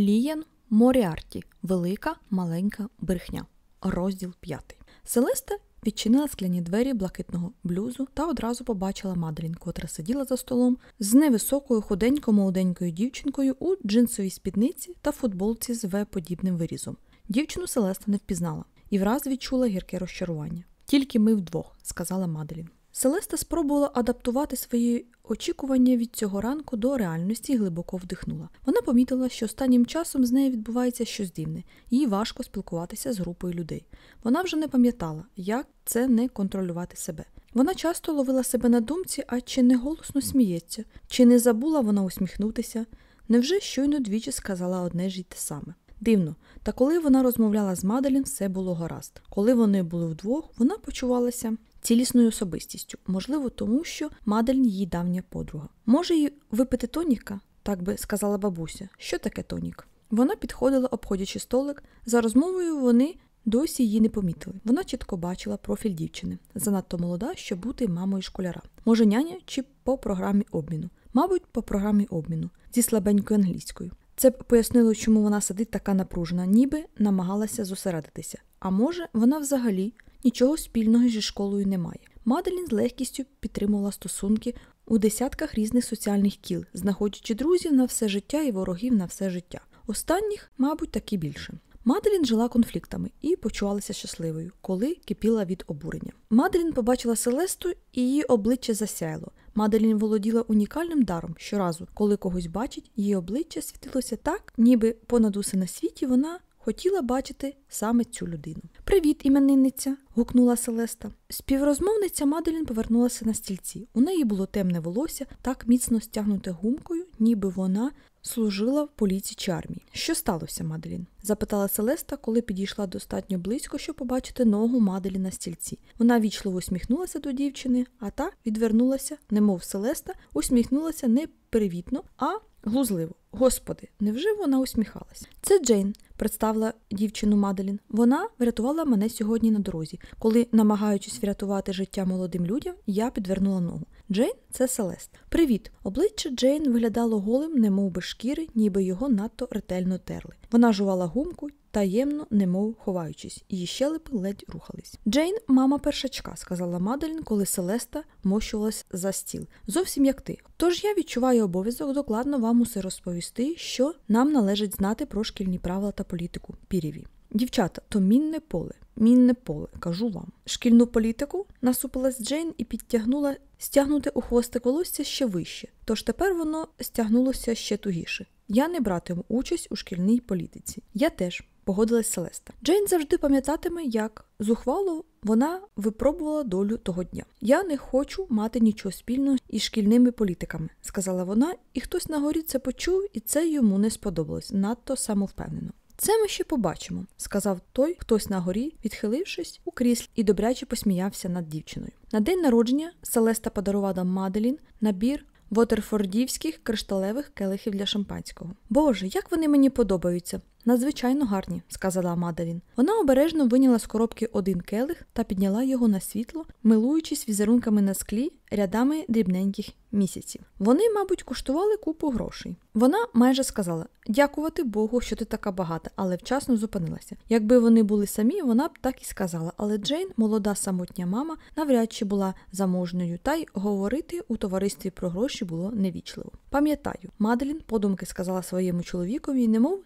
Ліян Моріарті. Велика маленька брехня. Розділ 5. Селеста відчинила скляні двері блакитного блюзу та одразу побачила Маделін, котра сиділа за столом з невисокою худенько молоденькою дівчинкою у джинсовій спідниці та футболці з В-подібним вирізом. Дівчину Селеста не впізнала і враз відчула гірке розчарування. Тільки ми вдвох, сказала Маделін. Селеста спробувала адаптувати свої очікування від цього ранку до реальності і глибоко вдихнула. Вона помітила, що останнім часом з нею відбувається щось дивне, їй важко спілкуватися з групою людей. Вона вже не пам'ятала, як це не контролювати себе. Вона часто ловила себе на думці, а чи не голосно сміється, чи не забула вона усміхнутися. Невже щойно двічі сказала одне ж і те саме? Дивно, та коли вона розмовляла з Маделін, все було гаразд. Коли вони були вдвох, вона почувалася цілісною особистістю, можливо, тому що Маделін її давня подруга. Може їй випити тоніка, так би сказала бабуся. Що таке тонік? Вона підходила, обходячи столик. За розмовою вони досі її не помітили. Вона чітко бачила профіль дівчини, занадто молода, щоб бути мамою школяра. Може, няня чи по програмі обміну. Мабуть, по програмі обміну зі слабенькою англійською. Це б пояснило, чому вона сидить така напружена, ніби намагалася зосередитися. А може, вона взагалі нічого спільного зі школою не має. Маделін з легкістю підтримувала стосунки у десятках різних соціальних кіл, знаходячи друзів на все життя і ворогів на все життя. Останніх, мабуть, таки більше. Маделін жила конфліктами і почувалася щасливою, коли кипіла від обурення. Маделін побачила Селесту і її обличчя засяяло. Маделін володіла унікальним даром щоразу, коли когось бачить, її обличчя світилося так, ніби понад усе на світі вона хотіла бачити саме цю людину. Привіт, іменинниця. гукнула Селеста. Співрозмовниця Маделін повернулася на стільці. У неї було темне волосся, так міцно стягнуте гумкою, ніби вона служила в поліції чи армії. Що сталося, Маделін? запитала Селеста, коли підійшла достатньо близько, щоб побачити ногу Маделі на стільці. Вона вічливо усміхнулася до дівчини, а та відвернулася, немов Селеста, усміхнулася не привітно, а глузливо. Господи, невже вона усміхалась? Це Джейн, представила дівчину Маделін. Вона врятувала мене сьогодні на дорозі, коли, намагаючись врятувати життя молодим людям, я підвернула ногу. Джейн це Селест. Привіт! Обличчя Джейн виглядало голим, немов би шкіри, ніби його надто ретельно терли. Вона жувала гумку, таємно, немов ховаючись, її щелепи ледь рухались. Джейн, мама першачка, сказала Маделін, коли Селеста мощувалась за стіл. Зовсім як ти. Тож я відчуваю обов'язок докладно вам усе розповісти, що нам належить знати про шкільні правила та політику. Пірєві. Дівчата, то мінне поле, мінне поле, кажу вам. Шкільну політику насупилась Джейн і підтягнула стягнути у хвостик волосся ще вище, тож тепер воно стягнулося ще тугіше. Я не братиму участь у шкільній політиці. Я теж. Погодилась Селеста. Джейн завжди пам'ятатиме, як зухвало вона випробувала долю того дня. Я не хочу мати нічого спільного із шкільними політиками, сказала вона, і хтось на горі це почув, і це йому не сподобалось надто самовпевнено. Це ми ще побачимо, сказав той, хтось на горі, відхилившись у кріслі і добряче посміявся над дівчиною. На день народження Селеста подарувала Маделін набір вотерфордівських кришталевих келихів для шампанського. Боже, як вони мені подобаються! Надзвичайно гарні, сказала Маделін. Вона обережно виняла з коробки один келих та підняла його на світло, милуючись візерунками на склі рядами дрібненьких місяців. Вони, мабуть, коштували купу грошей. Вона майже сказала дякувати Богу, що ти така багата, але вчасно зупинилася. Якби вони були самі, вона б так і сказала. Але Джейн, молода самотня мама, навряд чи була заможною, та й говорити у товаристві про гроші було невічливо. Пам'ятаю, Маделін подумки сказала своєму чоловікові, немов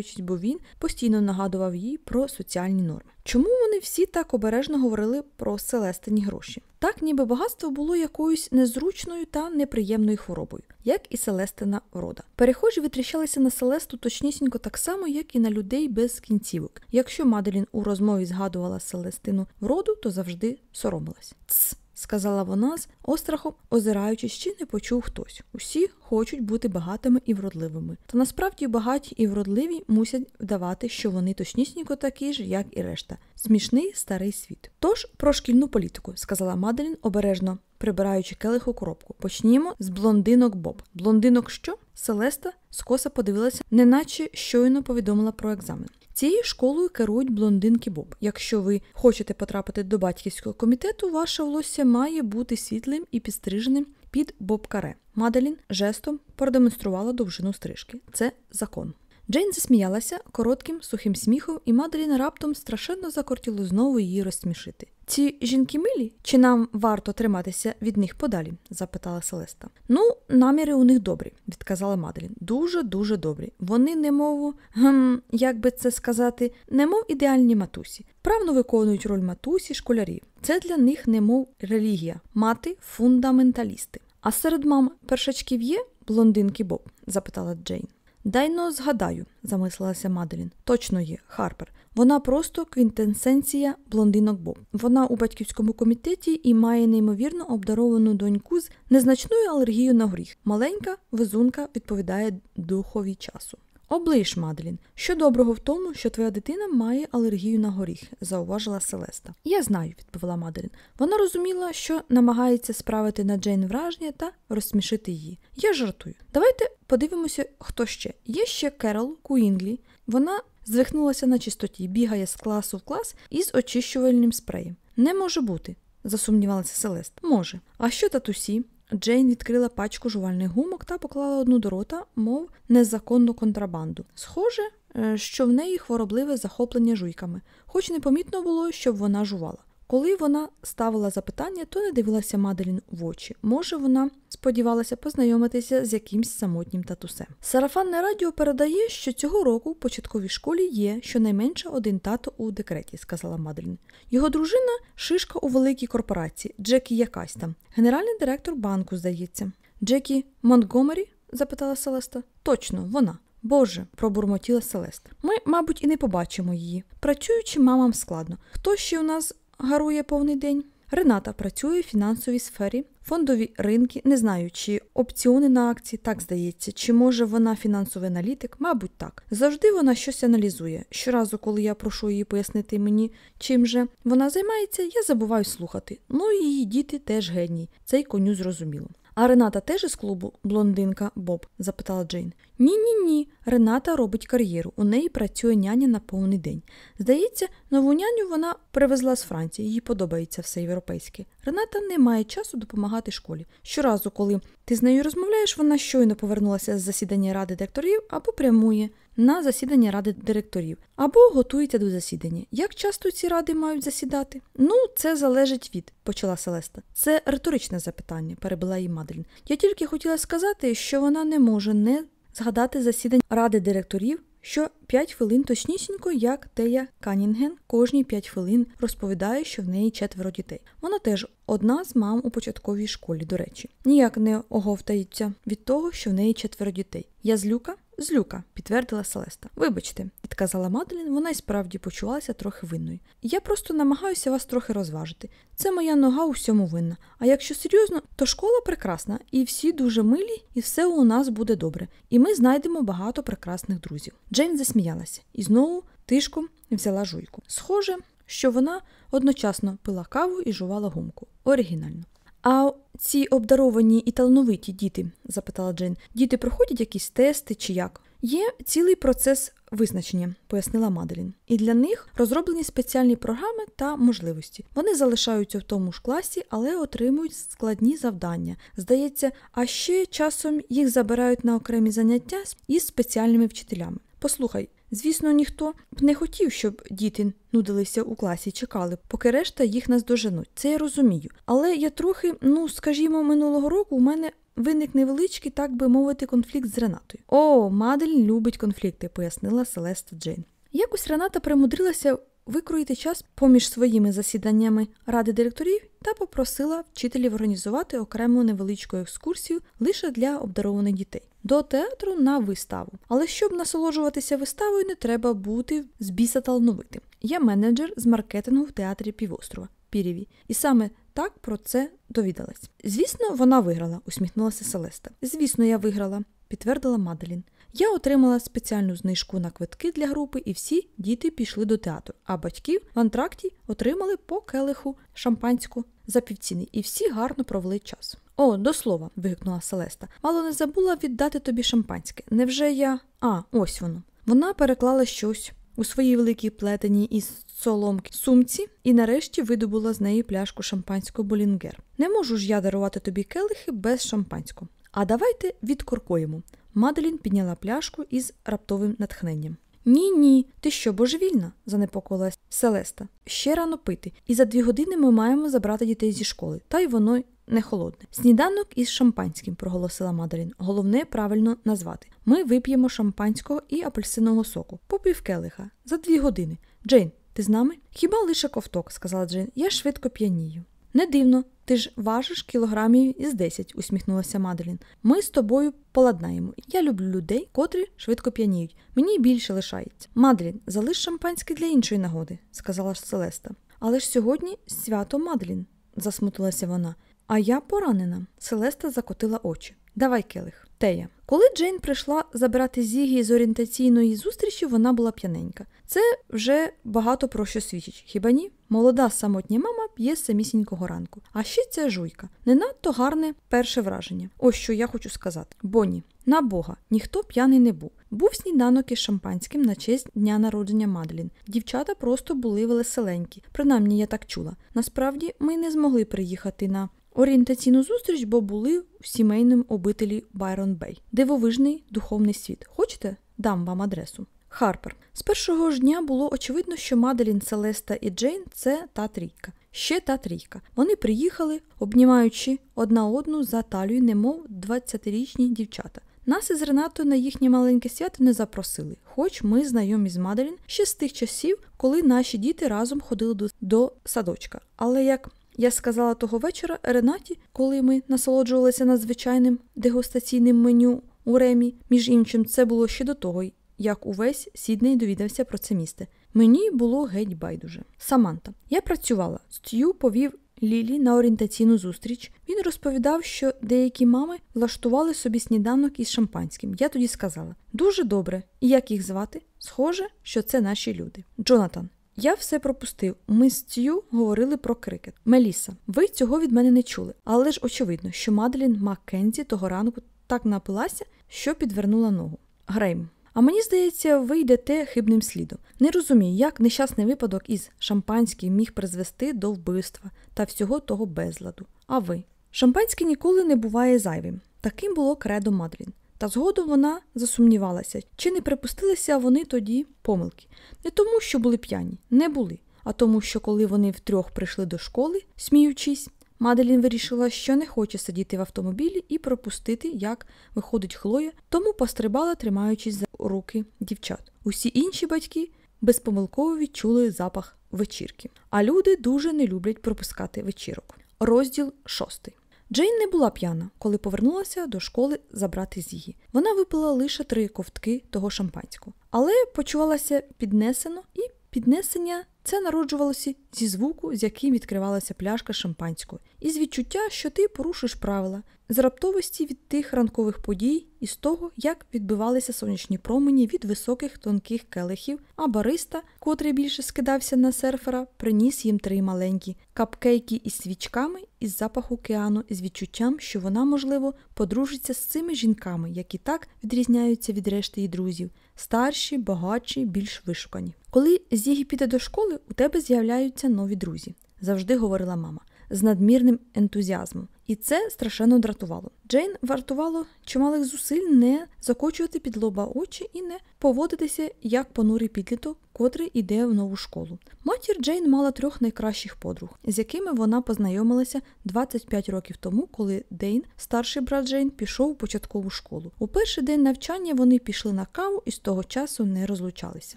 захищаючись, бо він постійно нагадував їй про соціальні норми. Чому вони всі так обережно говорили про селестині гроші? Так, ніби багатство було якоюсь незручною та неприємною хворобою, як і Селестина врода. Перехожі витріщалися на Селесту точнісінько так само, як і на людей без кінцівок. Якщо Маделін у розмові згадувала Селестину вроду, то завжди соромилась. Цс сказала вона з острахом, озираючись, чи не почув хтось. Усі хочуть бути багатими і вродливими. Та насправді багаті і вродливі мусять вдавати, що вони точнісінько такі ж, як і решта. Смішний старий світ. Тож про шкільну політику, сказала Маделін обережно. Прибираючи келих у коробку. Почнімо з блондинок Боб. Блондинок що? Селеста скоса подивилася, неначе щойно повідомила про екзамен. Цією школою керують блондинки Боб. Якщо ви хочете потрапити до батьківського комітету, ваше волосся має бути світлим і підстриженим під Боб Каре. Маделін жестом продемонструвала довжину стрижки. Це закон. Джейн засміялася коротким сухим сміхом, і Маделін раптом страшенно закортіло знову її розсмішити. Ці жінки милі, чи нам варто триматися від них подалі? запитала Селеста. Ну, наміри у них добрі, відказала Маделін. Дуже дуже добрі. Вони, немов, гм, як би це сказати, немов ідеальні матусі. Правно виконують роль матусі школярів. Це для них немов релігія, мати фундаменталісти. А серед мам першачків є блондинки Боб? запитала Джейн. Дай-но згадаю, замислилася Маделін. Точно є, Харпер. Вона просто квінтесенція блондинок Боб. Вона у батьківському комітеті і має неймовірно обдаровану доньку з незначною алергією на горіх. Маленька везунка відповідає духові часу. Облиш, Маделін, що доброго в тому, що твоя дитина має алергію на горіх, зауважила Селеста. Я знаю, відповіла Маделін. Вона розуміла, що намагається справити на Джейн враження та розсмішити її. Я жартую. Давайте подивимося, хто ще. Є ще Керол Куінглі. Вона звихнулася на чистоті, бігає з класу в клас із очищувальним спреєм. Не може бути, засумнівалася Селест. Може. А що татусі? Джейн відкрила пачку жувальних гумок та поклала одну до рота, мов незаконну контрабанду. Схоже, е, що в неї хворобливе захоплення жуйками, хоч непомітно було, щоб вона жувала. Коли вона ставила запитання, то не дивилася Маделін в очі. Може, вона сподівалася познайомитися з якимсь самотнім татусем. Сарафанне радіо передає, що цього року в початковій школі є щонайменше один тато у декреті, сказала Маделін. Його дружина шишка у великій корпорації, Джекі якась там, генеральний директор банку, здається. Джекі Монтгомері? запитала Селеста. Точно, вона. Боже, пробурмотіла Селеста. Ми, мабуть, і не побачимо її. Працюючи мамам складно. Хто ще у нас гарує повний день? Рената працює в фінансовій сфері, фондові ринки, не знаю, чи опціони на акції, так здається, чи може вона фінансовий аналітик, мабуть, так. Завжди вона щось аналізує. Щоразу, коли я прошу її пояснити мені, чим же вона займається, я забуваю слухати. Ну і її діти теж геній, цей коню зрозуміло. А Рената теж із клубу блондинка Боб? запитала Джейн. Ні, ні, ні. Рената робить кар'єру. У неї працює няня на повний день. Здається, нову няню вона привезла з Франції, їй подобається все європейське. Рената не має часу допомагати школі. Щоразу, коли ти з нею розмовляєш, вона щойно повернулася з засідання ради директорів або прямує на засідання ради директорів, або готується до засідання. Як часто ці ради мають засідати? Ну, це залежить від, почала Селеста. Це риторичне запитання, перебила її Маделін. Я тільки хотіла сказати, що вона не може не згадати засідання ради директорів. Що 5 хвилин точнісінько, як Тея Канінген, кожні 5 хвилин розповідає, що в неї четверо дітей. Вона теж одна з мам у початковій школі, до речі. Ніяк не оговтається від того, що в неї четверо дітей. Я злюка? Злюка, підтвердила Селеста. Вибачте, відказала Маделін, вона й справді почувалася трохи винною. Я просто намагаюся вас трохи розважити. Це моя нога у всьому винна. А якщо серйозно, то школа прекрасна, і всі дуже милі, і все у нас буде добре. І ми знайдемо багато прекрасних друзів. Джейн засміялася і знову тишком взяла жуйку. Схоже, що вона одночасно пила каву і жувала гумку. Оригінально. А ці обдаровані і талановиті діти, запитала Джейн, діти проходять якісь тести чи як? Є цілий процес визначення, пояснила Маделін. І для них розроблені спеціальні програми та можливості. Вони залишаються в тому ж класі, але отримують складні завдання. Здається, а ще часом їх забирають на окремі заняття із спеціальними вчителями. Послухай, Звісно, ніхто б не хотів, щоб діти нудилися у класі, чекали, поки решта їх наздоженуть. Це я розумію. Але я трохи, ну скажімо, минулого року у мене виник невеличкий, так би мовити, конфлікт з Ренатою. О, Мадель любить конфлікти, пояснила Селеста Джейн. Якось Рената примудрилася викроїти час поміж своїми засіданнями ради директорів та попросила вчителів організувати окрему невеличку екскурсію лише для обдарованих дітей. До театру на виставу. Але щоб насолоджуватися виставою, не треба бути з біса талановитим. Я менеджер з маркетингу в театрі півострова Пірєві. І саме так про це довідалась. Звісно, вона виграла, усміхнулася Селеста. Звісно, я виграла, підтвердила Маделін. Я отримала спеціальну знижку на квитки для групи, і всі діти пішли до театру, а батьків в антракті отримали по келиху шампанську за півціни, і всі гарно провели час. О, до слова, вигукнула Селеста. Мало не забула віддати тобі шампанське. Невже я. А, ось воно. Вона переклала щось у своїй великій плетеній із соломки сумці і нарешті видобула з неї пляшку шампанського болінгер. Не можу ж я дарувати тобі келихи без шампанського. А давайте відкоркуємо. Маделін підняла пляшку із раптовим натхненням. Ні, ні, ти що, божевільна? занепокоїлась Селеста. Ще рано пити, і за дві години ми маємо забрати дітей зі школи, та й воно не холодне. Сніданок із шампанським, проголосила Маделін. Головне правильно назвати. Ми вип'ємо шампанського і апельсинового соку, по півкелиха, за дві години. Джейн, ти з нами? Хіба лише ковток, сказала Джейн. Я швидко п'янію. Не дивно, ти ж важиш кілограмів із 10, усміхнулася Маделін. Ми з тобою поладнаємо. Я люблю людей, котрі швидко п'яніють. Мені більше лишається. Маделін, залиш шампанське для іншої нагоди, сказала Селеста. Але ж сьогодні свято Маделін, засмутилася вона. А я поранена. Селеста закотила очі. Давай келих. Тея. Коли Джейн прийшла забирати Зігі з орієнтаційної зустрічі, вона була п'яненька. Це вже багато про що свідчить. Хіба ні? Молода самотня мама п'є самісінького ранку. А ще ця жуйка. Не надто гарне перше враження. Ось що я хочу сказати. Бонні, на Бога, ніхто п'яний не був. Був сніданок із шампанським на честь дня народження Мадлін. Дівчата просто були веселенькі. Принаймні я так чула. Насправді ми не змогли приїхати на орієнтаційну зустріч, бо були в сімейному обителі Байрон Бей. Дивовижний духовний світ. Хочете? Дам вам адресу. Харпер. З першого ж дня було очевидно, що Маделін, Селеста і Джейн це та трійка. Ще та трійка. Вони приїхали, обнімаючи одна одну за талію, немов 20-річні дівчата. Нас із Ренатою на їхнє маленьке свято не запросили, хоч ми знайомі з Маделін ще з тих часів, коли наші діти разом ходили до, до садочка. Але як я сказала того вечора Ренаті, коли ми насолоджувалися надзвичайним дегустаційним меню у Ремі, між іншим, це було ще до того, як увесь Сідней довідався про це місце. Мені було геть байдуже. Саманта. Я працювала. Стю повів Лілі на орієнтаційну зустріч. Він розповідав, що деякі мами влаштували собі сніданок із шампанським. Я тоді сказала: дуже добре. І як їх звати? Схоже, що це наші люди. Джонатан. Я все пропустив. Ми з Тю говорили про крикет. Меліса, ви цього від мене не чули, але ж очевидно, що Маделін Маккензі того ранку так напилася, що підвернула ногу. Грейм. А мені здається, ви йдете хибним слідом. Не розумію, як нещасний випадок із шампанським міг призвести до вбивства та всього того безладу. А ви? Шампанське ніколи не буває зайвим. Таким було кредо Мадрін. Та згодом вона засумнівалася, чи не припустилися вони тоді помилки. Не тому, що були п'яні, не були, а тому, що коли вони втрьох прийшли до школи, сміючись, Маделін вирішила, що не хоче сидіти в автомобілі і пропустити, як виходить Хлоя, тому пострибала, тримаючись за руки дівчат. Усі інші батьки безпомилково відчули запах вечірки. А люди дуже не люблять пропускати вечірок. Розділ шостий. Джейн не була п'яна, коли повернулася до школи забрати зігі. Вона випила лише три ковтки того шампанського, але почувалася піднесено і піднесення це народжувалося зі звуку, з яким відкривалася пляшка шампанського, і з відчуття, що ти порушиш правила, з раптовості від тих ранкових подій і з того, як відбивалися сонячні промені від високих тонких келихів, а бариста, котрий більше скидався на серфера, приніс їм три маленькі капкейки із свічками із запаху океану, з відчуттям, що вона, можливо, подружиться з цими жінками, які так відрізняються від решти її друзів, старші, багатші, більш вишукані. Коли Зігі піде до школи, у тебе з'являються нові друзі, завжди говорила мама, з надмірним ентузіазмом. І це страшенно дратувало. Джейн вартувало чималих зусиль не закочувати під лоба очі і не поводитися як понурий підліток, котрий іде в нову школу. Матір Джейн мала трьох найкращих подруг, з якими вона познайомилася 25 років тому, коли Дейн, старший брат Джейн, пішов у початкову школу. У перший день навчання вони пішли на каву і з того часу не розлучалися.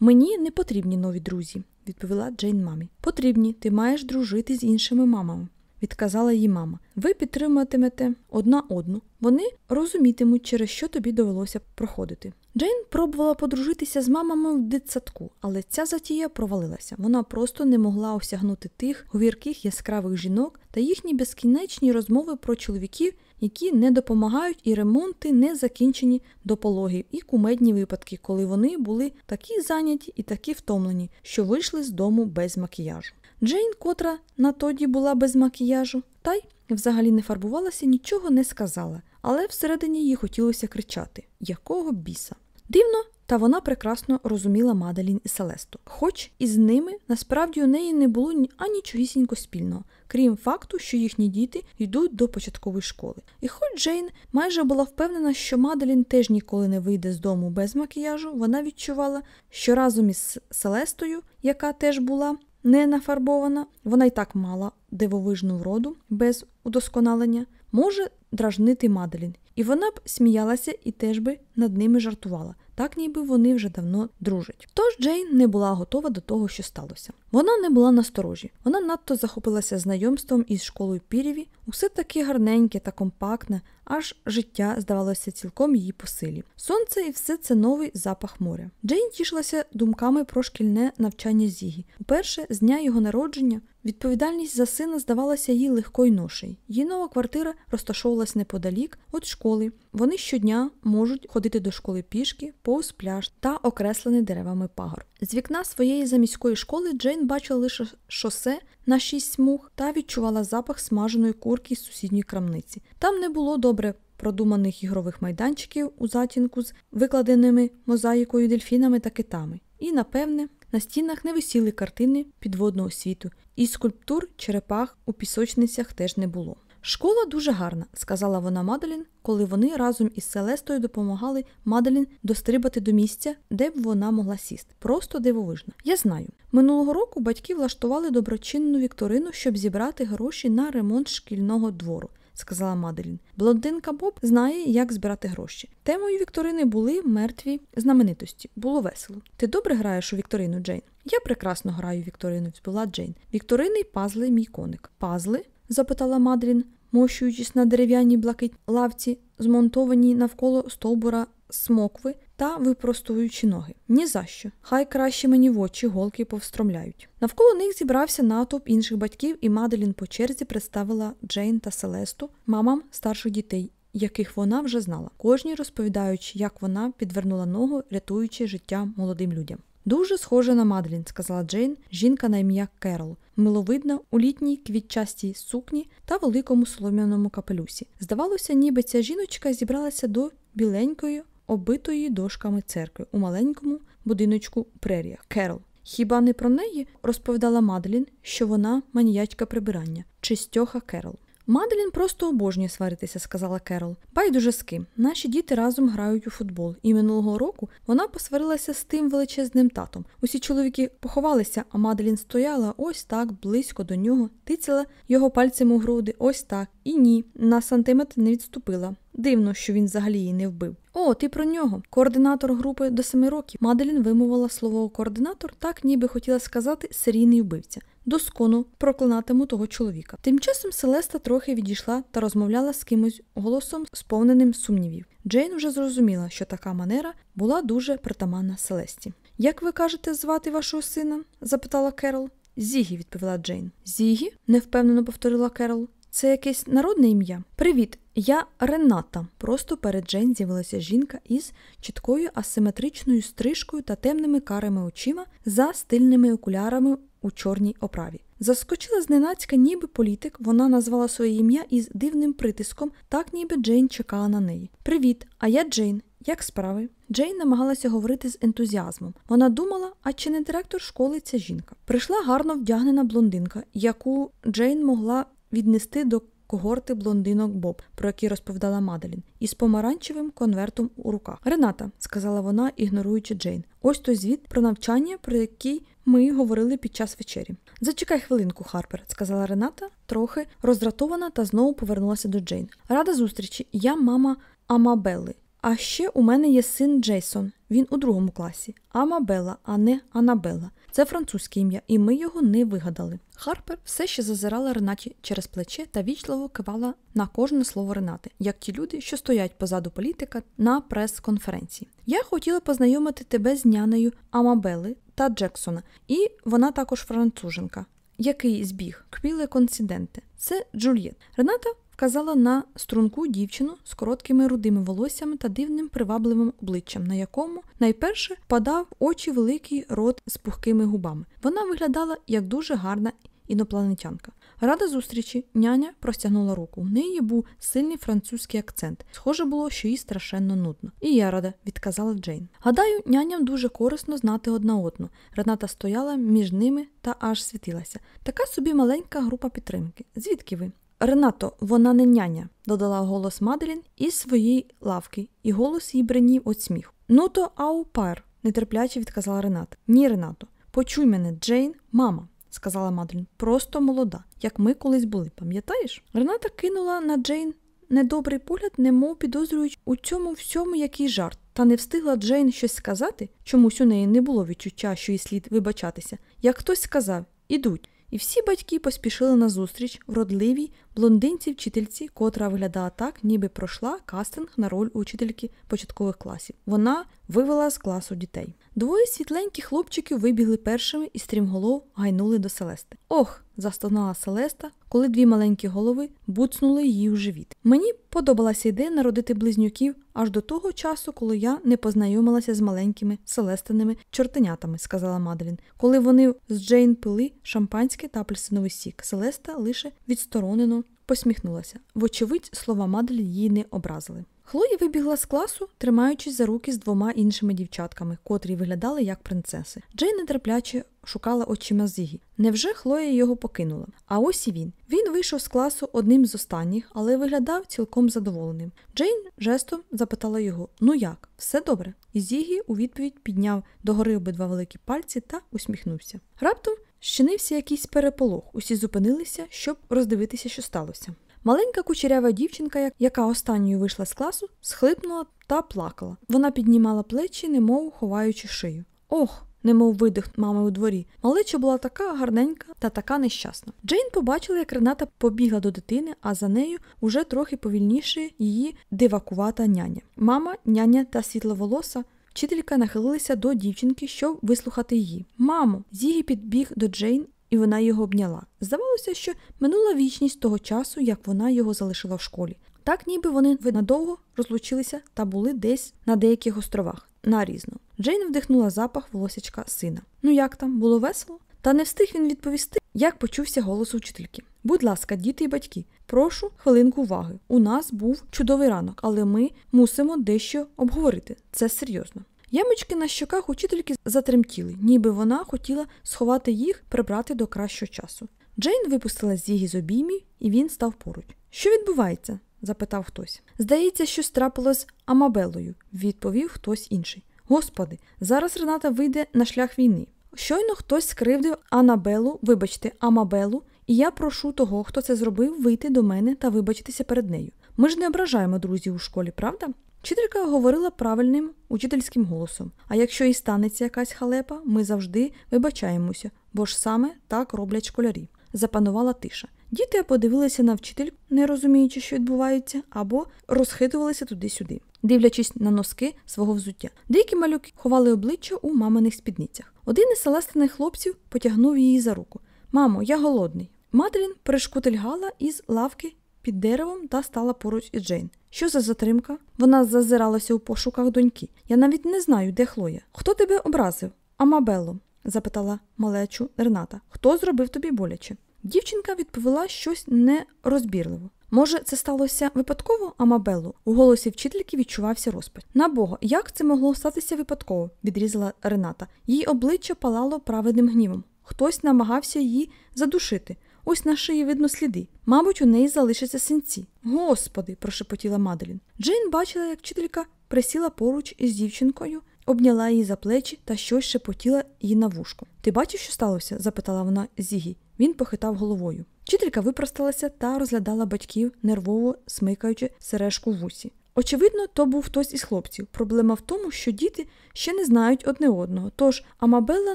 Мені не потрібні нові друзі, відповіла Джейн мамі. Потрібні, ти маєш дружити з іншими мамами відказала їй мама. Ви підтримуватимете одна одну. Вони розумітимуть, через що тобі довелося проходити. Джейн пробувала подружитися з мамами в дитсадку, але ця затія провалилася. Вона просто не могла осягнути тих говірких яскравих жінок та їхні безкінечні розмови про чоловіків, які не допомагають, і ремонти не закінчені до пологів, і кумедні випадки, коли вони були такі зайняті і такі втомлені, що вийшли з дому без макіяжу. Джейн, котра на тоді була без макіяжу, та й взагалі не фарбувалася, нічого не сказала, але всередині їй хотілося кричати якого біса? Дивно, та вона прекрасно розуміла Маделін і Селесту. Хоч із ними насправді у неї не було анічогісінько спільного, крім факту, що їхні діти йдуть до початкової школи. І хоч Джейн майже була впевнена, що Маделін теж ніколи не вийде з дому без макіяжу, вона відчувала, що разом із Селестою, яка теж була не нафарбована, вона й так мала дивовижну вроду без удосконалення, може дражнити Маделін. І вона б сміялася і теж би над ними жартувала, так ніби вони вже давно дружать. Тож Джейн не була готова до того, що сталося. Вона не була насторожі, вона надто захопилася знайомством із школою Пірєві, усе таке гарненьке та компактне, аж життя здавалося цілком її по силі. Сонце і все це новий запах моря. Джейн тішилася думками про шкільне навчання Зігі. Уперше з дня його народження відповідальність за сина здавалася їй легкою ношею. Її нова квартира розташовувалась неподалік від школи. Вони щодня можуть ходити до школи пішки, повз пляж та окреслений деревами пагор. З вікна своєї заміської школи Джейн бачила лише шосе на шість смуг та відчувала запах смаженої курки з сусідньої крамниці. Там не було добре продуманих ігрових майданчиків у затінку з викладеними мозаїкою дельфінами та китами. І, напевне, на стінах не висіли картини підводного світу, і скульптур черепах у пісочницях теж не було. Школа дуже гарна, сказала вона Маделін, коли вони разом із Селестою допомагали Маделін дострибати до місця, де б вона могла сісти. Просто дивовижно. Я знаю. Минулого року батьки влаштували доброчинну вікторину, щоб зібрати гроші на ремонт шкільного двору. Сказала Маделін. Блондинка Боб знає, як збирати гроші. Темою Вікторини були мертві знаменитості. Було весело. Ти добре граєш у Вікторину, Джейн? Я прекрасно граю Вікторину, відповіла Джейн. Вікторини пазли мій коник. Пазли? Запитала Мадрін, мощуючись на дерев'яній блакить лавці, змонтованій навколо стовбура смокви та випростуючи ноги. Ні за що. Хай краще мені в очі голки повстромляють. Навколо них зібрався натовп інших батьків, і Маделін по черзі представила Джейн та Селесту, мамам старших дітей. Яких вона вже знала, кожній розповідаючи, як вона підвернула ногу, рятуючи життя молодим людям. Дуже схожа на Мадлін, сказала Джейн, жінка на ім'я Керол, миловидна у літній квітчастій сукні та великому солом'яному капелюсі. Здавалося, ніби ця жіночка зібралася до біленької, оббитої дошками церкви у маленькому будиночку преріях. Керол. Хіба не про неї розповідала Мадлін, що вона маніячка прибирання, чистьоха Керол. Маделін просто обожнює сваритися, сказала Керол. Байдуже з ким. Наші діти разом грають у футбол, і минулого року вона посварилася з тим величезним татом. Усі чоловіки поховалися, а Маделін стояла ось так, близько до нього, тицяла його пальцем у груди, ось так. І ні, на сантиметр не відступила. Дивно, що він взагалі її не вбив. О, ти про нього. Координатор групи до семи років. Маделін вимовила слово координатор, так ніби хотіла сказати серійний вбивця. Доскону проклинатиму того чоловіка. Тим часом Селеста трохи відійшла та розмовляла з кимось голосом, сповненим сумнівів. Джейн уже зрозуміла, що така манера була дуже притаманна Селесті. Як ви кажете звати вашого сина? запитала Керол. Зігі, відповіла Джейн. Зігі? невпевнено повторила Керол. Це якесь народне ім'я? Привіт, я Рената. Просто перед Джейн з'явилася жінка із чіткою асиметричною стрижкою та темними карими очима за стильними окулярами у чорній оправі. Заскочила зненацька, ніби політик, вона назвала своє ім'я із дивним притиском, так ніби Джейн чекала на неї. Привіт, а я Джейн. Як справи? Джейн намагалася говорити з ентузіазмом. Вона думала, а чи не директор школи ця жінка? Прийшла гарно вдягнена блондинка, яку Джейн могла віднести до когорти блондинок Боб, про які розповідала Мадалін, із помаранчевим конвертом у руках. Рената, сказала вона, ігноруючи Джейн, ось той звіт про навчання, про який ми говорили під час вечері. Зачекай хвилинку, Харпер, сказала Рената, трохи роздратована та знову повернулася до Джейн. Рада зустрічі, я мама Амабелли. А ще у мене є син Джексон. Він у другому класі. Амабелла, а не Анабелла. Це французьке ім'я, і ми його не вигадали. Харпер все ще зазирала Ренаті через плече та вічливо кивала на кожне слово Ренати, як ті люди, що стоять позаду політика на прес-конференції. Я хотіла познайомити тебе з нянею Амабели та Джексона, і вона також француженка. Який збіг? Квіле консіденте. Це Джульєт. Рената вказала на струнку дівчину з короткими рудими волоссями та дивним привабливим обличчям, на якому найперше впадав очі великий рот з пухкими губами. Вона виглядала як дуже гарна інопланетянка. Рада зустрічі, няня простягнула руку. В неї був сильний французький акцент. Схоже було, що їй страшенно нудно. І я рада, відказала Джейн. Гадаю, няням дуже корисно знати одна одну. Рената стояла між ними та аж світилася. Така собі маленька група підтримки. Звідки ви? Ренато, вона не няня, додала голос Маделін із своєї лавки, і голос їй бринів від сміху. Ну то аупар, нетерпляче відказала Рената. Ні, Ренато, почуй мене, Джейн, мама, сказала Маделін. Просто молода, як ми колись були, пам'ятаєш? Рената кинула на Джейн недобрий погляд, немов підозрюючи у цьому всьому який жарт. Та не встигла Джейн щось сказати, чомусь у неї не було відчуття, що їй слід вибачатися. Як хтось сказав ідуть. І всі батьки поспішили на зустріч вродливій блондинці вчительці, котра виглядала так, ніби пройшла кастинг на роль учительки початкових класів. Вона вивела з класу дітей. Двоє світленьких хлопчиків вибігли першими і стрімголов гайнули до Селести. Ох, застогнала Селеста, коли дві маленькі голови буцнули її в живіт. Мені подобалася ідея народити близнюків аж до того часу, коли я не познайомилася з маленькими селестиними чортенятами, сказала Маделін. Коли вони з Джейн пили шампанське та апельсиновий сік, Селеста лише відсторонено посміхнулася. Вочевидь, слова Маделін її не образили. Хлоя вибігла з класу, тримаючись за руки з двома іншими дівчатками, котрі виглядали як принцеси. Джейн нетерпляче шукала очима Зігі. Невже Хлоя його покинула? А ось і він. Він вийшов з класу одним з останніх, але виглядав цілком задоволеним. Джейн жестом запитала його: Ну як, все добре? І Зігі у відповідь підняв догори обидва великі пальці та усміхнувся. Раптом щинився якийсь переполох. Усі зупинилися, щоб роздивитися, що сталося. Маленька кучерява дівчинка, яка останньою вийшла з класу, схлипнула та плакала. Вона піднімала плечі, немов ховаючи шию. Ох! Немов видих мами у дворі. Малеча була така гарненька та така нещасна. Джейн побачила, як Рената побігла до дитини, а за нею уже трохи повільніше її дивакувата няня. Мама, няня та світловолоса. Вчителька нахилилися до дівчинки, щоб вислухати її. Мамо, Зігі підбіг до Джейн і вона його обняла. Здавалося, що минула вічність того часу, як вона його залишила в школі. Так ніби вони надовго розлучилися та були десь на деяких островах, нарізно. Джейн вдихнула запах волосячка сина. Ну як там, було весело? Та не встиг він відповісти, як почувся голос учительки. Будь ласка, діти і батьки, прошу хвилинку уваги. У нас був чудовий ранок, але ми мусимо дещо обговорити. Це серйозно. Ямочки на щоках учительки затремтіли, ніби вона хотіла сховати їх, прибрати до кращого часу. Джейн випустила її з обіймів, і він став поруч. Що відбувається? запитав хтось. Здається, щось трапилось з Амабелою, відповів хтось інший. Господи, зараз Рената вийде на шлях війни. Щойно хтось скривдив Анабелу, вибачте, Амабелу, і я прошу того, хто це зробив, вийти до мене та вибачитися перед нею. Ми ж не ображаємо друзів у школі, правда? Вчителька говорила правильним учительським голосом. А якщо і станеться якась халепа, ми завжди вибачаємося, бо ж саме так роблять школярі. Запанувала тиша. Діти подивилися на вчитель, не розуміючи, що відбувається, або розхитувалися туди-сюди, дивлячись на носки свого взуття. Деякі малюки ховали обличчя у маминих спідницях. Один із селестиних хлопців потягнув її за руку. Мамо, я голодний. Мадрін перешкутильгала із лавки під деревом та стала поруч із Джейн. Що за затримка? Вона озиралася у пошуках доньки. Я навіть не знаю, де Хлоя. Хто тебе образив? Амабелло, запитала малечу Рената. Хто зробив тобі боляче? Дівчинка відповіла щось нерозбірливо. Може, це сталося випадково, Амабелло? У голосі вчительки відчувався розпач. На Бога, як це могло статися випадково? відрізала Рената. Її обличчя палало праведним гнівом. Хтось намагався її задушити. Ось на шиї видно сліди. Мабуть, у неї залишаться синці. Господи, прошепотіла Маделін. Джейн бачила, як вчителька присіла поруч із дівчинкою, обняла її за плечі та щось шепотіла їй на вушку. Ти бачив, що сталося? запитала вона Зігі. Він похитав головою. Вчителька випросталася та розглядала батьків, нервово смикаючи сережку в вусі. Очевидно, то був хтось із хлопців. Проблема в тому, що діти ще не знають одне одного, тож Амабелла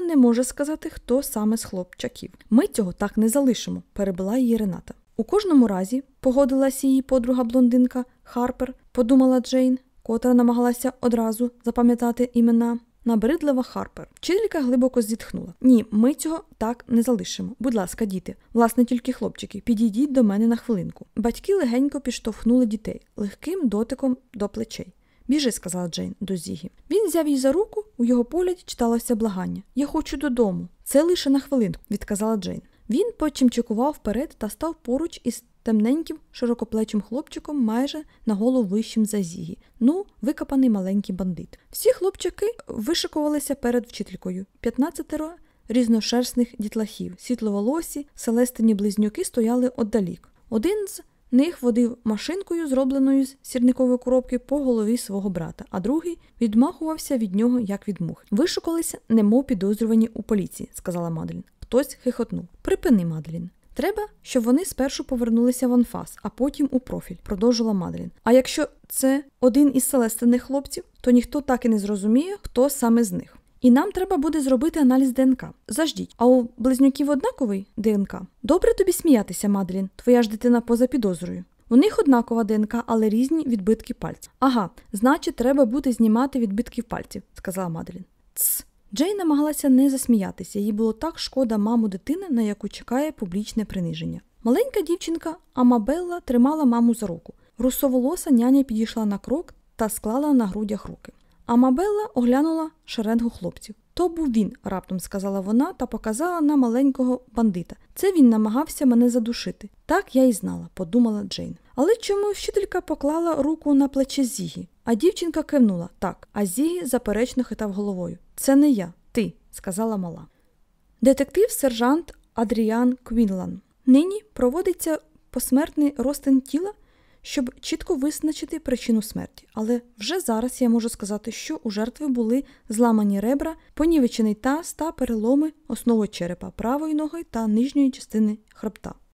не може сказати, хто саме з хлопчаків. Ми цього так не залишимо, перебила її Рената. У кожному разі, погодилася її подруга блондинка Харпер, подумала Джейн, котра намагалася одразу запам'ятати імена. Набридлива Харпер. Вчителька глибоко зітхнула. Ні, ми цього так не залишимо. Будь ласка, діти, власне, тільки хлопчики, підійдіть до мене на хвилинку. Батьки легенько підштовхнули дітей легким дотиком до плечей. Біжи, сказала Джейн до Зігі. Він взяв її за руку, у його погляді читалося благання. Я хочу додому. Це лише на хвилинку, відказала Джейн. Він почимчикував вперед та став поруч із темненьким, широкоплечим хлопчиком майже на голову вищим за Зігі. Ну, викопаний маленький бандит. Всі хлопчики вишикувалися перед вчителькою. П'ятнадцятеро різношерстних дітлахів, світловолосі, селестині близнюки стояли отдалік. Один з них водив машинкою, зробленою з сірникової коробки, по голові свого брата, а другий відмахувався від нього, як від мух. Вишукалися, немов підозрювані у поліції, сказала Мадлін. Хтось хихотнув. Припини, Мадлін. Треба, щоб вони спершу повернулися в анфас, а потім у профіль, продовжила Мадлін. А якщо це один із селестиних хлопців, то ніхто так і не зрозуміє, хто саме з них. І нам треба буде зробити аналіз ДНК. Заждіть, а у близнюків однаковий ДНК? Добре тобі сміятися, Мадлін, твоя ж дитина поза підозрою. У них однакова ДНК, але різні відбитки пальців. Ага, значить, треба буде знімати відбитків пальців, сказала Мадлін. Цс. Джейн намагалася не засміятися, їй було так шкода маму дитини, на яку чекає публічне приниження. Маленька дівчинка Амабелла тримала маму за руку. Русоволоса няня підійшла на крок та склала на грудях руки. Амабелла оглянула шеренгу хлопців. То був він, раптом сказала вона та показала на маленького бандита. Це він намагався мене задушити. Так я й знала, подумала Джейн. Але чому вчителька поклала руку на плече Зігі? А дівчинка кивнула так, а Зігі заперечно хитав головою. Це не я, ти, сказала мала. Детектив сержант Адріан Квінлан. Нині проводиться посмертний розтин тіла, щоб чітко визначити причину смерті. Але вже зараз я можу сказати, що у жертви були зламані ребра, понівечений таз та переломи основи черепа правої ноги та нижньої частини хребта.